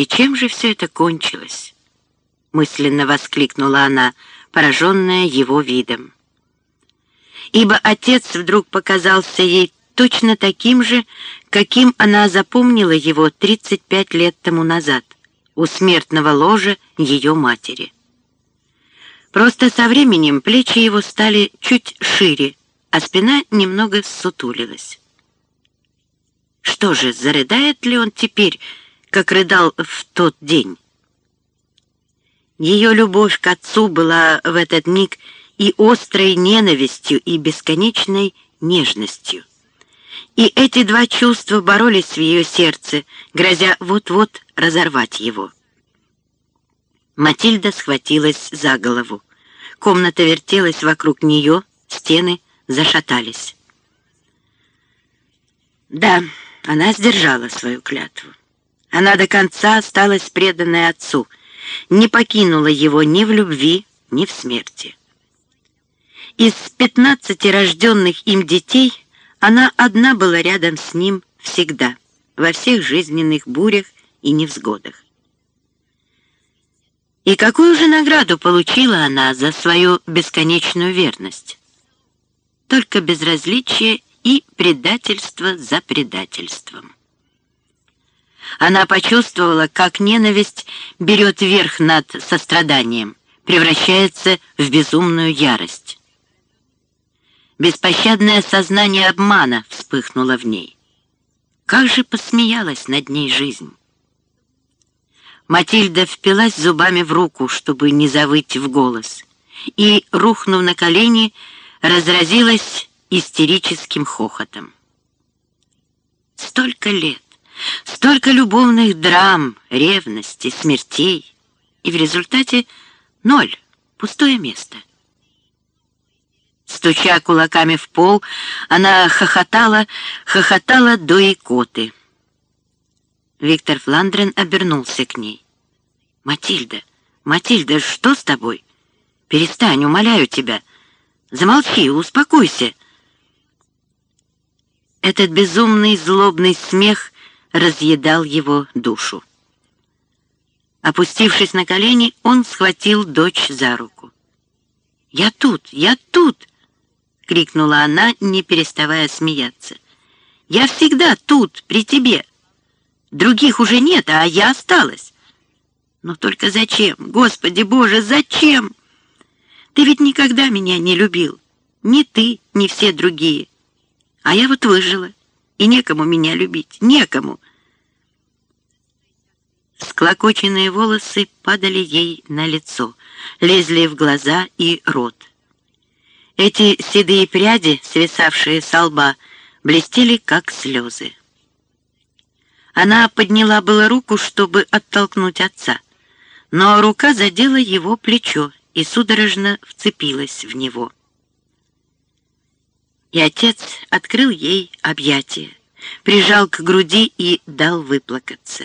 И чем же все это кончилось? Мысленно воскликнула она, пораженная его видом. Ибо отец вдруг показался ей точно таким же, каким она запомнила его 35 лет тому назад, у смертного ложа ее матери. Просто со временем плечи его стали чуть шире, а спина немного сутулилась. Что же, зарыдает ли он теперь, как рыдал в тот день? Ее любовь к отцу была в этот миг и острой ненавистью, и бесконечной нежностью. И эти два чувства боролись в ее сердце, грозя вот-вот разорвать его. Матильда схватилась за голову. Комната вертелась вокруг нее, стены зашатались. Да, она сдержала свою клятву. Она до конца осталась преданной отцу, не покинула его ни в любви, ни в смерти. Из пятнадцати рожденных им детей она одна была рядом с ним всегда, во всех жизненных бурях и невзгодах. И какую же награду получила она за свою бесконечную верность? Только безразличие и предательство за предательством. Она почувствовала, как ненависть берет верх над состраданием, превращается в безумную ярость. Беспощадное сознание обмана вспыхнуло в ней. Как же посмеялась над ней жизнь. Матильда впилась зубами в руку, чтобы не завыть в голос, и, рухнув на колени, разразилась истерическим хохотом. Столько лет, столько любовных драм, ревности, смертей, и в результате ноль, пустое место. Стуча кулаками в пол, она хохотала, хохотала до икоты. Виктор Фландрен обернулся к ней. «Матильда, Матильда, что с тобой? Перестань, умоляю тебя. Замолчи, успокойся». Этот безумный злобный смех разъедал его душу. Опустившись на колени, он схватил дочь за руку. «Я тут, я тут!» — крикнула она, не переставая смеяться. «Я всегда тут, при тебе!» Других уже нет, а я осталась. Но только зачем? Господи Боже, зачем? Ты ведь никогда меня не любил. Ни ты, ни все другие. А я вот выжила. И некому меня любить. Некому. Склокоченные волосы падали ей на лицо, лезли в глаза и рот. Эти седые пряди, свисавшие со лба, блестели, как слезы. Она подняла было руку, чтобы оттолкнуть отца, но рука задела его плечо и судорожно вцепилась в него. И отец открыл ей объятия, прижал к груди и дал выплакаться.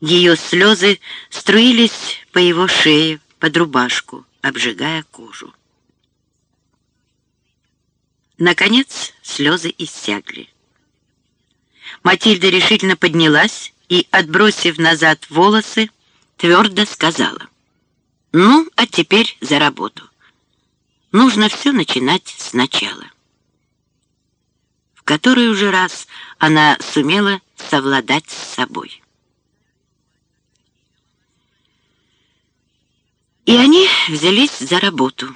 Ее слезы струились по его шее, под рубашку, обжигая кожу. Наконец слезы иссякли. Матильда решительно поднялась и, отбросив назад волосы, твердо сказала. «Ну, а теперь за работу. Нужно все начинать сначала». Который уже раз она сумела совладать с собой. И они взялись за работу,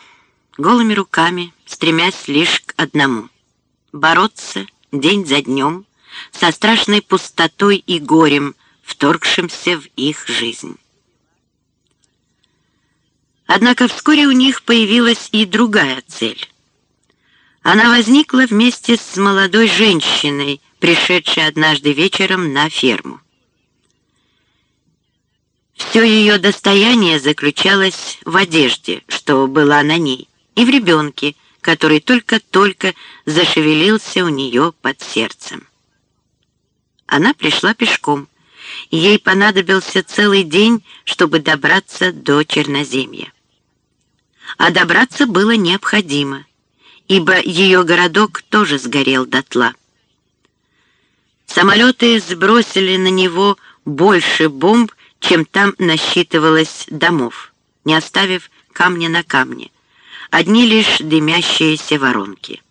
голыми руками, стремясь лишь к одному — бороться день за днем, со страшной пустотой и горем, вторгшимся в их жизнь. Однако вскоре у них появилась и другая цель. Она возникла вместе с молодой женщиной, пришедшей однажды вечером на ферму. Все ее достояние заключалось в одежде, что была на ней, и в ребенке, который только-только зашевелился у нее под сердцем. Она пришла пешком. Ей понадобился целый день, чтобы добраться до Черноземья. А добраться было необходимо, ибо ее городок тоже сгорел дотла. Самолеты сбросили на него больше бомб, чем там насчитывалось домов, не оставив камня на камне. Одни лишь дымящиеся воронки.